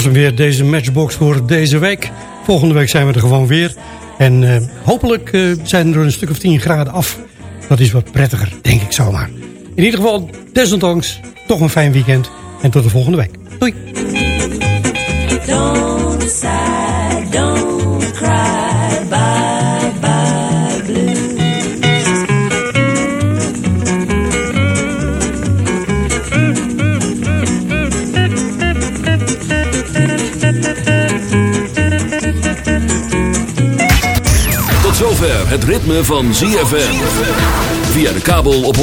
weer deze matchbox voor deze week. Volgende week zijn we er gewoon weer. En uh, hopelijk uh, zijn er een stuk of 10 graden af. Dat is wat prettiger, denk ik zomaar. In ieder geval, desondanks, toch een fijn weekend. En tot de volgende week. Doei! Het ritme van ZFM. Via de kabel op 104.5.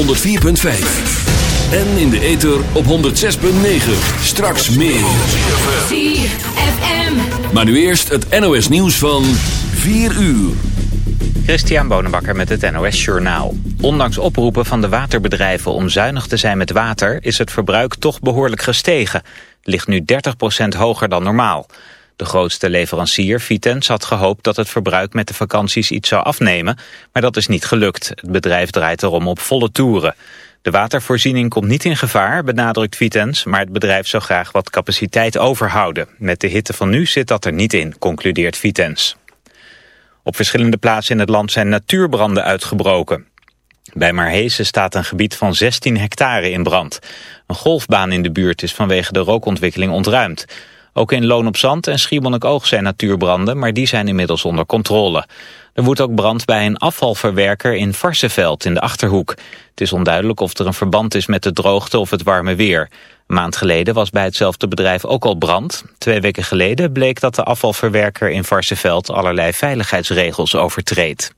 En in de ether op 106.9. Straks meer. ZFM. Maar nu eerst het NOS nieuws van 4 uur. Christian Bonenbakker met het NOS Journaal. Ondanks oproepen van de waterbedrijven om zuinig te zijn met water... is het verbruik toch behoorlijk gestegen. Het ligt nu 30% hoger dan normaal. De grootste leverancier, Vitens, had gehoopt dat het verbruik met de vakanties iets zou afnemen, maar dat is niet gelukt. Het bedrijf draait erom op volle toeren. De watervoorziening komt niet in gevaar, benadrukt Vitens, maar het bedrijf zou graag wat capaciteit overhouden. Met de hitte van nu zit dat er niet in, concludeert Vitens. Op verschillende plaatsen in het land zijn natuurbranden uitgebroken. Bij Marhezen staat een gebied van 16 hectare in brand. Een golfbaan in de buurt is vanwege de rookontwikkeling ontruimd. Ook in Loon op Zand en Schiermonnikoog zijn natuurbranden, maar die zijn inmiddels onder controle. Er woedt ook brand bij een afvalverwerker in Varsenveld in de Achterhoek. Het is onduidelijk of er een verband is met de droogte of het warme weer. Een maand geleden was bij hetzelfde bedrijf ook al brand. Twee weken geleden bleek dat de afvalverwerker in Varsenveld allerlei veiligheidsregels overtreedt.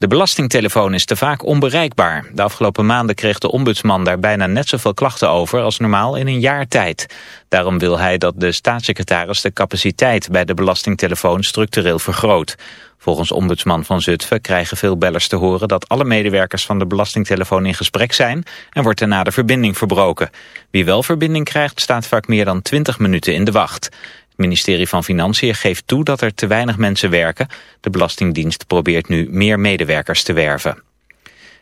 De belastingtelefoon is te vaak onbereikbaar. De afgelopen maanden kreeg de ombudsman daar bijna net zoveel klachten over als normaal in een jaar tijd. Daarom wil hij dat de staatssecretaris de capaciteit bij de belastingtelefoon structureel vergroot. Volgens ombudsman van Zutphen krijgen veel bellers te horen dat alle medewerkers van de belastingtelefoon in gesprek zijn en wordt daarna de verbinding verbroken. Wie wel verbinding krijgt staat vaak meer dan 20 minuten in de wacht. Het ministerie van Financiën geeft toe dat er te weinig mensen werken. De Belastingdienst probeert nu meer medewerkers te werven.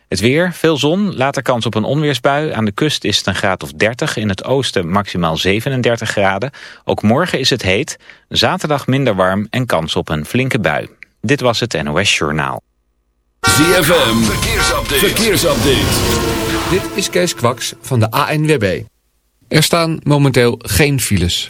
Het weer, veel zon, later kans op een onweersbui. Aan de kust is het een graad of 30, in het oosten maximaal 37 graden. Ook morgen is het heet, zaterdag minder warm en kans op een flinke bui. Dit was het NOS Journaal. ZFM, verkeersupdate. verkeersupdate. Dit is Kees Kwaks van de ANWB. Er staan momenteel geen files.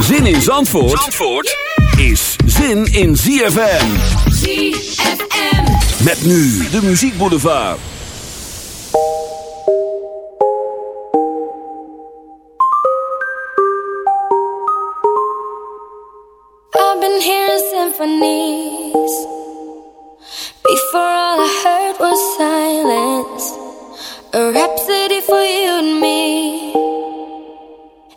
Zin in Zandvoort, Zandvoort is zin in ZFM. ZFM. Met nu de Muziek Boulevard. I've been hearing symphonies. Before all I heard was silence. A rhapsody for you and me.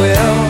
will.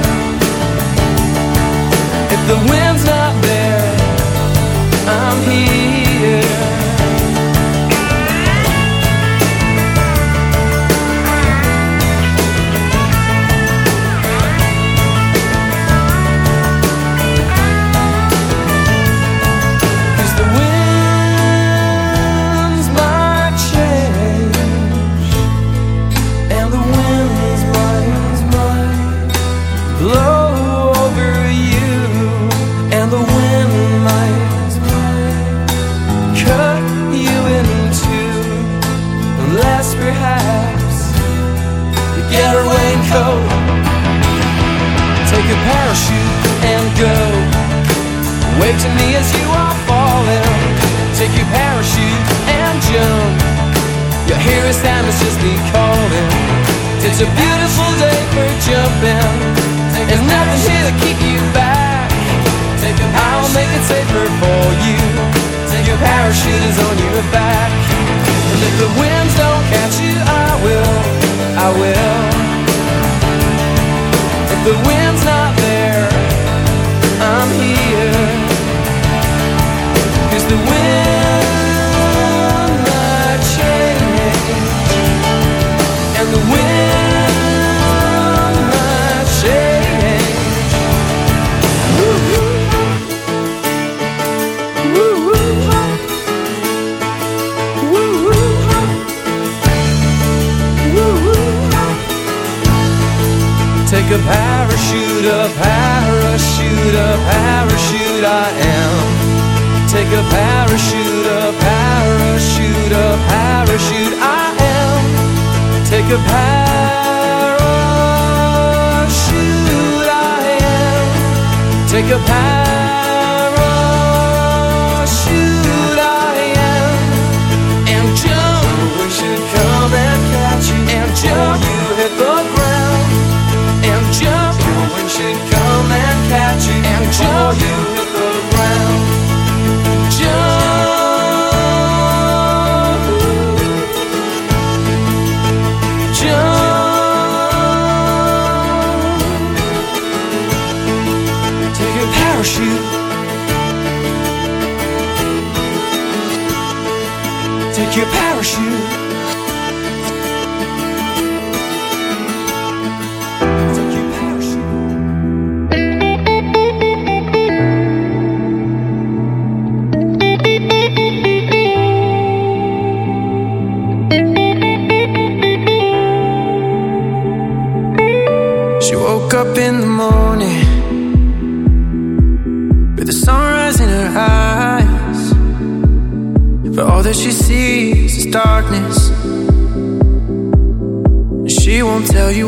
a parachute I am. Take a parachute. your past.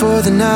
for the night.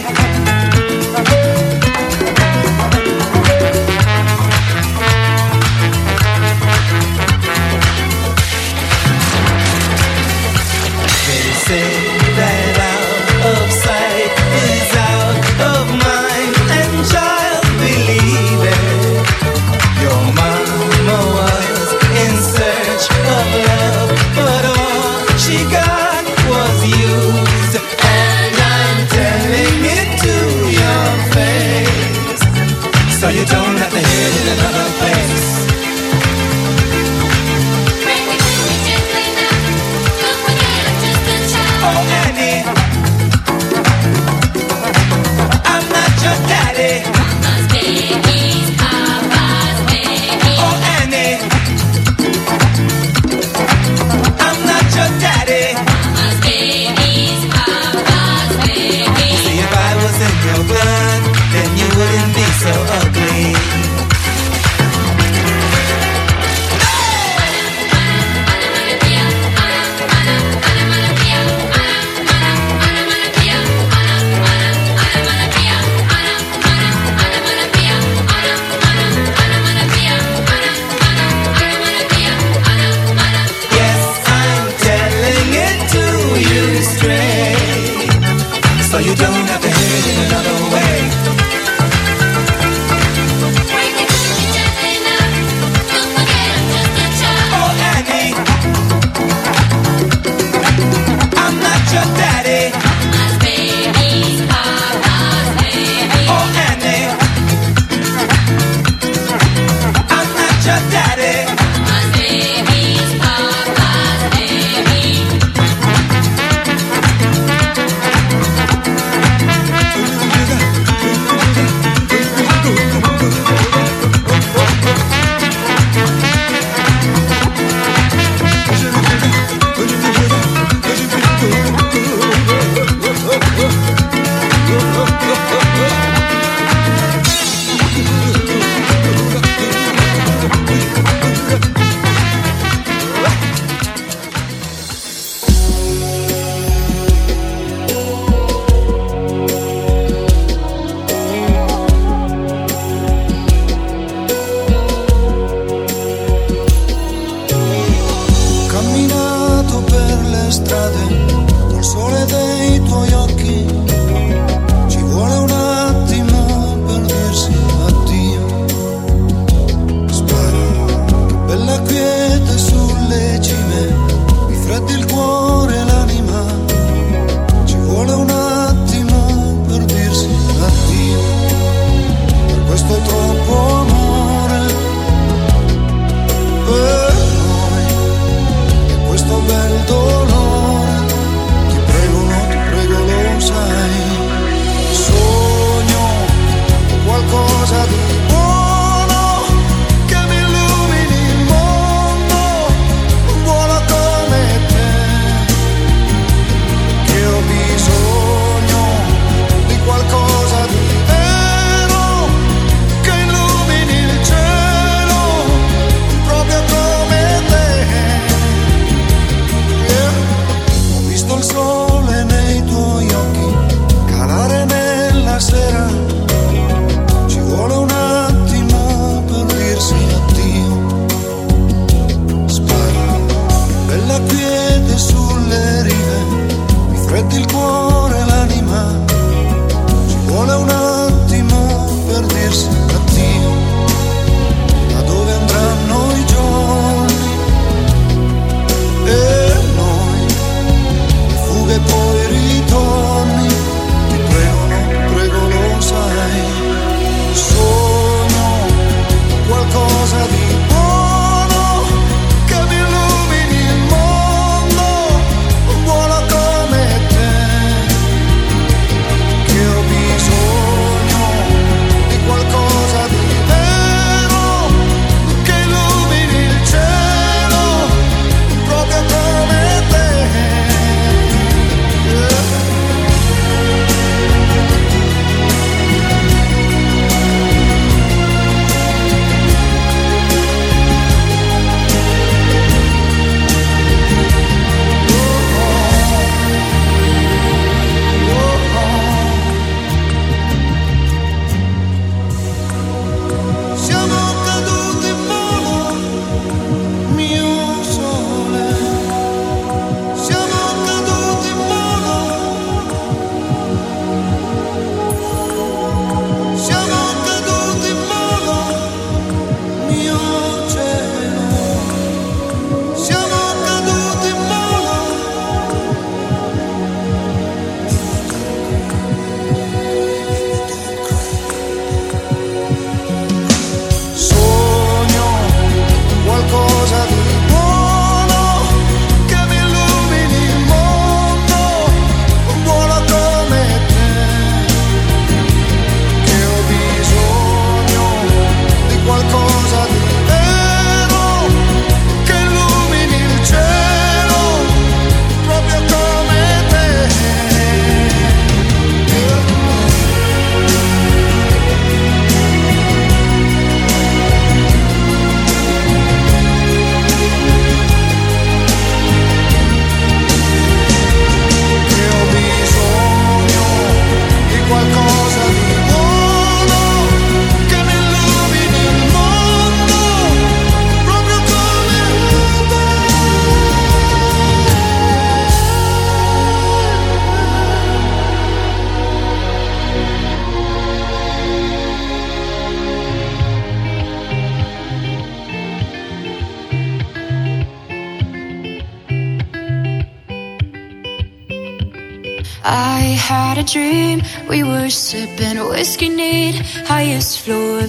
Hey.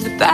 the back.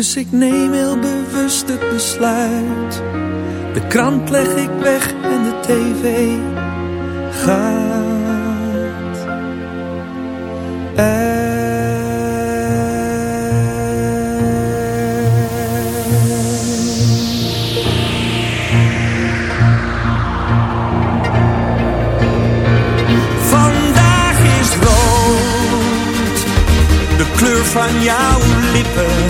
Dus ik neem heel bewust het besluit. De krant leg ik weg en de tv gaat uit. Vandaag is rood, de kleur van jouw lippen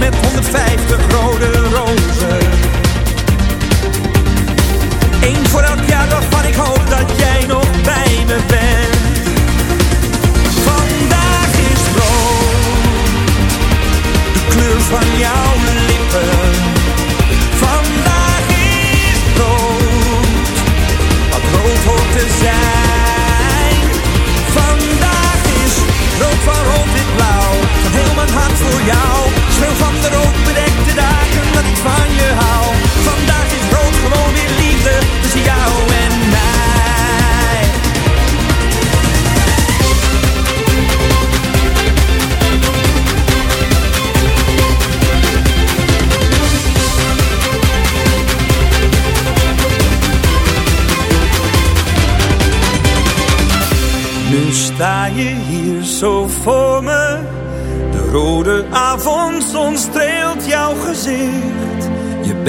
Met 150 rode rozen. Eén voor elk jaar waarvan ik hoop dat jij nog bij me bent. Vandaag is rood, de kleur van jouw